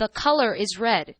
The color is red.